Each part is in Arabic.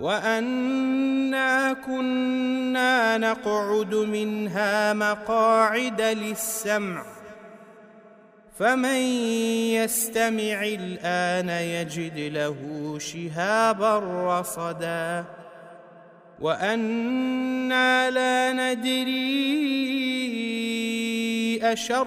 وأنا كنا نقعد منها مقاعد للسمع. فمن يستمع الآن يجد له شهابا رصدا. وأنا لا ندري أشر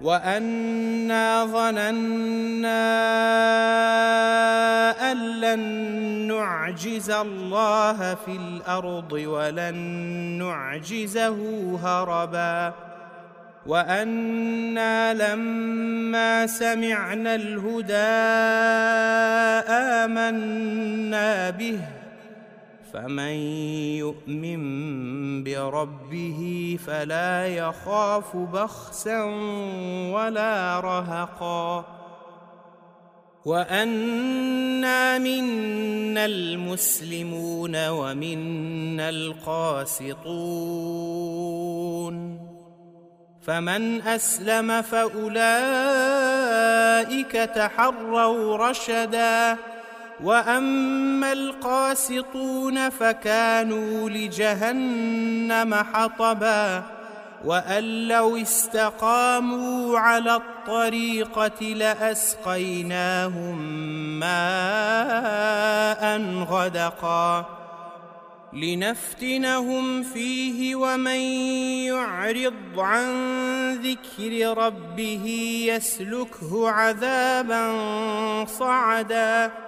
وأنا ظننا أن لن نعجز الله في الأرض ولن نعجزه هربا. وأنا لما سمعنا الهدى آمنا به فمن يؤمن بربه فلا يخاف بخسا ولا رهقا. وأنا منا المسلمون ومنا القاسطون. فمن أسلم فأولئك تحروا رشدا. وأما القاسطون فكانوا لجهنم حطبا وأن لو استقاموا على الطريقة لأسقيناهم ماء غدقا لنفتنهم فيه ومن يعرض عن ذكر ربه يسلكه عذابا صعدا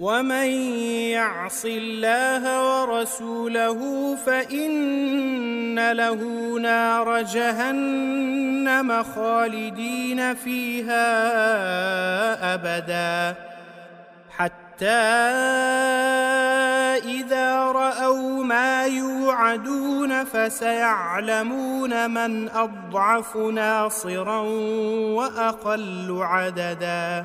ومن يعص الله ورسوله فإن له نار جهنم خالدين فيها أبدا حتى إذا رأوا ما يوعدون فسيعلمون من أضعف ناصرا وأقل عددا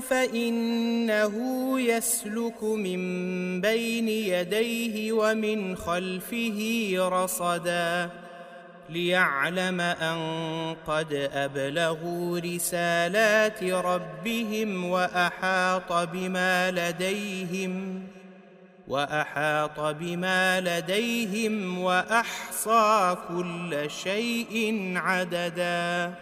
فإنه يسلك من بين يديه ومن خلفه رصدا ليعلم أن قد أبلغوا رسالات ربهم وأحاط بما لديهم وأحاط بما لديهم وأحصى كل شيء عددا